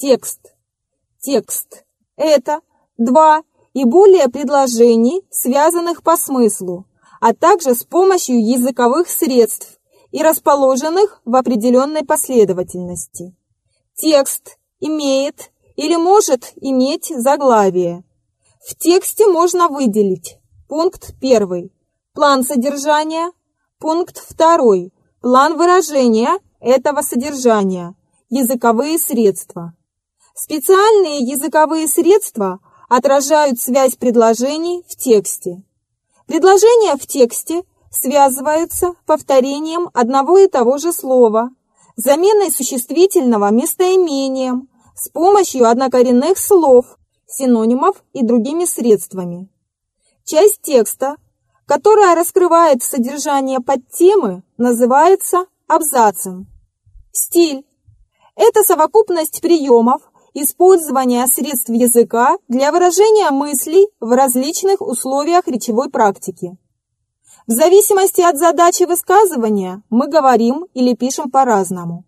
Текст. Текст – это два и более предложений, связанных по смыслу, а также с помощью языковых средств и расположенных в определенной последовательности. Текст имеет или может иметь заглавие. В тексте можно выделить пункт 1 – план содержания, пункт 2 – план выражения этого содержания, языковые средства. Специальные языковые средства отражают связь предложений в тексте. Предложения в тексте связываются повторением одного и того же слова, заменой существительного местоимением, с помощью однокоренных слов, синонимов и другими средствами. Часть текста, которая раскрывает содержание подтемы, называется абзацем. Стиль – это совокупность приемов, использования средств языка для выражения мыслей в различных условиях речевой практики. В зависимости от задачи высказывания мы говорим или пишем по-разному.